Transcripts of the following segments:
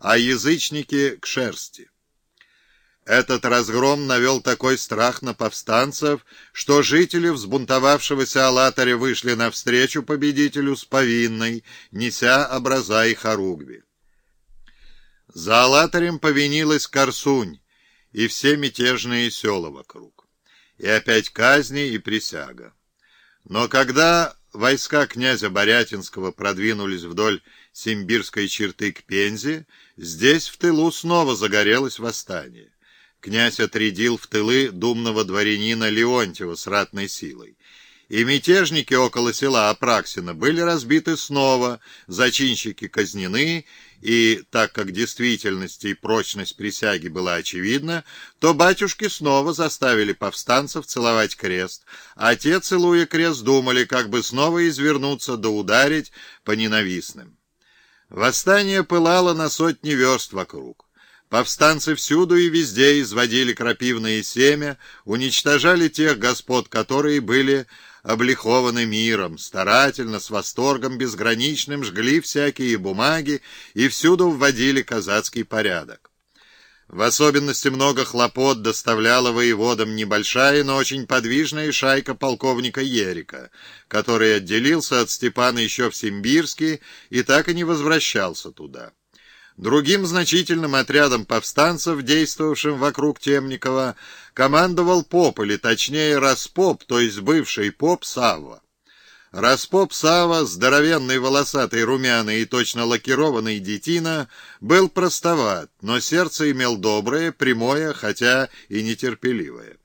а язычники — к шерсти. Этот разгром навел такой страх на повстанцев, что жители взбунтовавшегося Алатаря вышли навстречу победителю с повинной, неся образа и хоругви. За Алатарем повинилась Корсунь и все мятежные села вокруг. И опять казни и присяга. Но когда войска князя Борятинского продвинулись вдоль Симбирской черты к Пензе, здесь в тылу снова загорелось восстание. Князь отрядил в тылы думного дворянина Леонтьева с ратной силой. И мятежники около села Апраксина были разбиты снова, зачинщики казнены, и так как действительность и прочность присяги была очевидна, то батюшки снова заставили повстанцев целовать крест, а те, целуя крест, думали, как бы снова извернуться да ударить по ненавистным. Восстание пылало на сотни верст вокруг. Повстанцы всюду и везде изводили крапивное семя, уничтожали тех господ, которые были облихованы миром, старательно, с восторгом безграничным жгли всякие бумаги и всюду вводили казацкий порядок. В особенности много хлопот доставляла воеводам небольшая, но очень подвижная шайка полковника Ерика, который отделился от Степана еще в Симбирске и так и не возвращался туда. Другим значительным отрядом повстанцев, действовавшим вокруг Темникова, командовал поп, или точнее распоп, то есть бывший поп Савва. Распоп Сава, здоровенный, волосатый, румяный и точно лакированный детина, был простоват, но сердце имел доброе, прямое, хотя и нетерпеливое.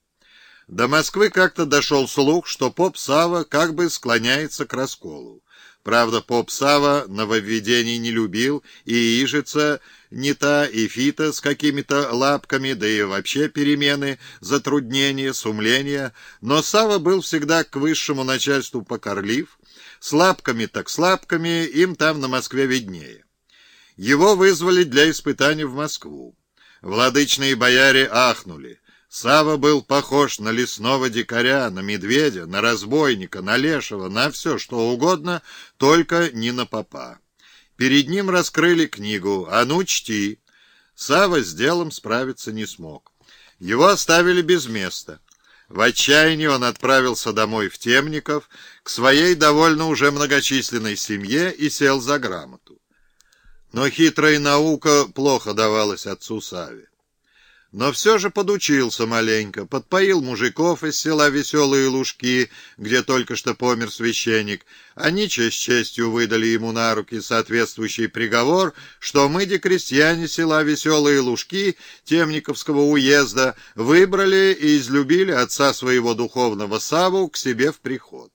До Москвы как-то дошел слух, что поп Сава как бы склоняется к расколу. Правда, поп Сава нововведений не любил, и Ижица не та, и Фита с какими-то лапками, да и вообще перемены, затруднения, сумления. Но Сава был всегда к высшему начальству покорлив, с лапками так с лапками, им там на Москве виднее. Его вызвали для испытаний в Москву. Владычные бояре ахнули. Сава был похож на лесного дикаря, на медведя, на разбойника, на лешего, на все, что угодно, только не на попа. Перед ним раскрыли книгу «А ну, чти!». Сава с делом справиться не смог. Его оставили без места. В отчаянии он отправился домой в Темников, к своей довольно уже многочисленной семье и сел за грамоту. Но хитрая наука плохо давалась отцу Саве но все же подучился маленько, подпоил мужиков из села Веселые Лужки, где только что помер священник. Они честь честью выдали ему на руки соответствующий приговор, что мы, де крестьяне села Веселые Лужки Темниковского уезда, выбрали и излюбили отца своего духовного Саву к себе в приход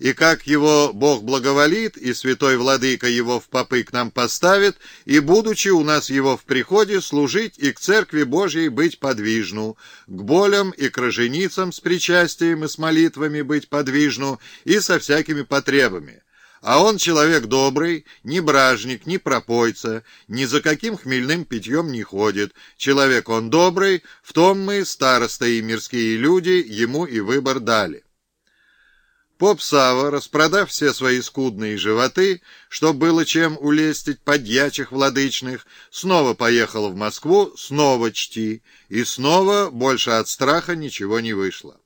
и как его Бог благоволит, и святой владыка его в попы к нам поставит, и, будучи у нас его в приходе, служить и к церкви Божьей быть подвижну, к болям и к роженицам с причастием и с молитвами быть подвижну, и со всякими потребами. А он человек добрый, ни бражник, ни пропойца, ни за каким хмельным питьем не ходит. Человек он добрый, в том мы, староста и мирские люди, ему и выбор дали. Поп Сава, распродав все свои скудные животы, чтоб было чем улестить подьячих владычных, снова поехал в Москву, снова чти, и снова больше от страха ничего не вышло.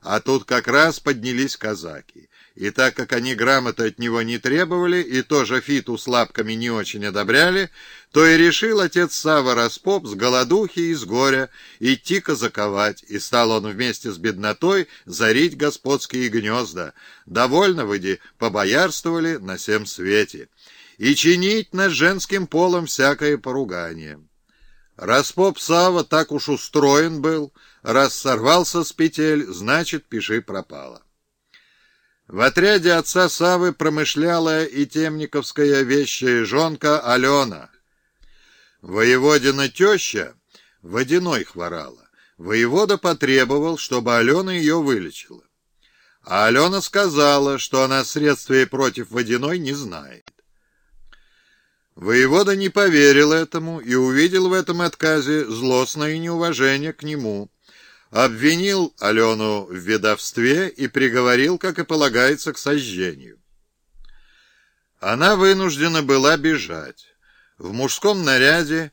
А тут как раз поднялись казаки. И так как они грамоты от него не требовали и тоже фиту с лапками не очень одобряли, то и решил отец Сава Распоп с голодухи и с горя идти казаковать, и стал он вместе с беднотой зарить господские гнезда. Довольно выйди, побоярствовали на всем свете. И чинить над женским полом всякое поругание. Распоп Сава так уж устроен был, раз сорвался с петель, значит, пиши пропало. В отряде отца Савы промышляла и темниковская вещая жонка Алена. Воеводина теща водяной хворала. Воевода потребовал, чтобы Алена ее вылечила. А Алена сказала, что она средствия против водяной не знает. Воевода не поверил этому и увидел в этом отказе злостное неуважение к нему обвинил Алену в ведовстве и приговорил, как и полагается, к сожжению. Она вынуждена была бежать. В мужском наряде